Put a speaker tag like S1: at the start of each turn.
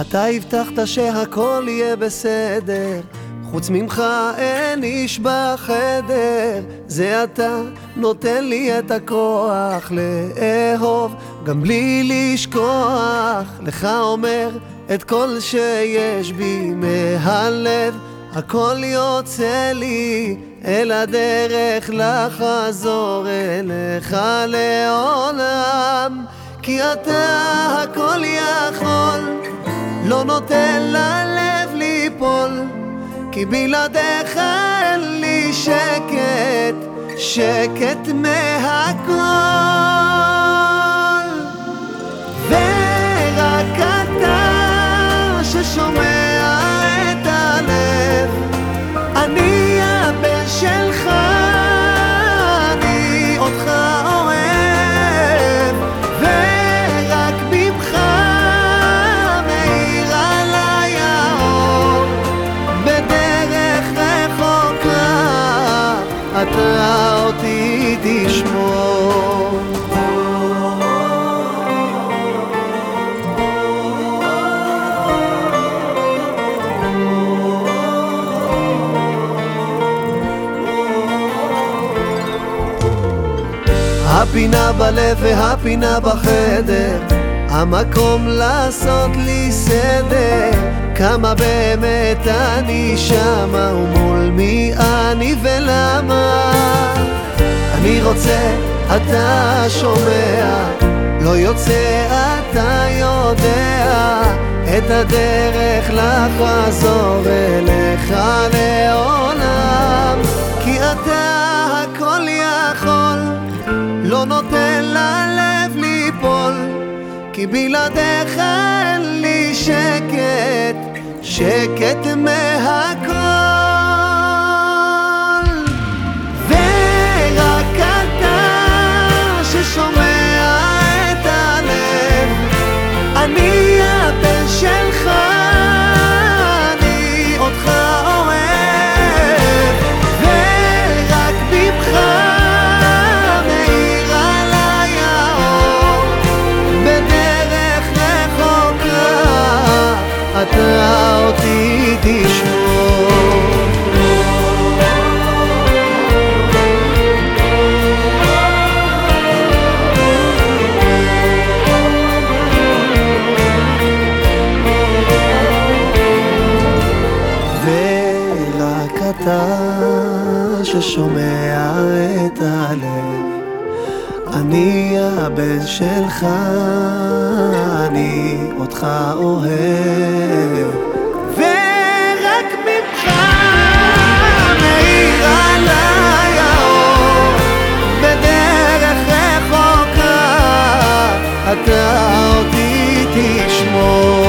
S1: אתה הבטחת שהכל יהיה בסדר. חוץ ממך אין איש בחדר. זה אתה נותן לי את הכוח לאהוב גם בלי לשכוח. לך אומר את כל שיש בי מהלב הכל יוצא לי אל הדרך לחזור אליך לעולם. כי אתה הכל יכול לא נותן ללב ליפול כי בלעדיך אין לי שקט, שקט מהכל אתה אותי תשמור. הפינה בלב והפינה בחדר המקום לעשות לי סדר כמה באמת אני שמה ומול מי אני ולמה. אני רוצה, אתה שומע לא יוצא, אתה יודע את הדרך לחזור אליך לעולם. כי אתה הכל יכול לא נותן כי בלעדיך אין לי שקט, שקט מהכל ששומע את הלב. אני הבן שלך, אני אותך אוהב. ורק אתה אותי תשמור.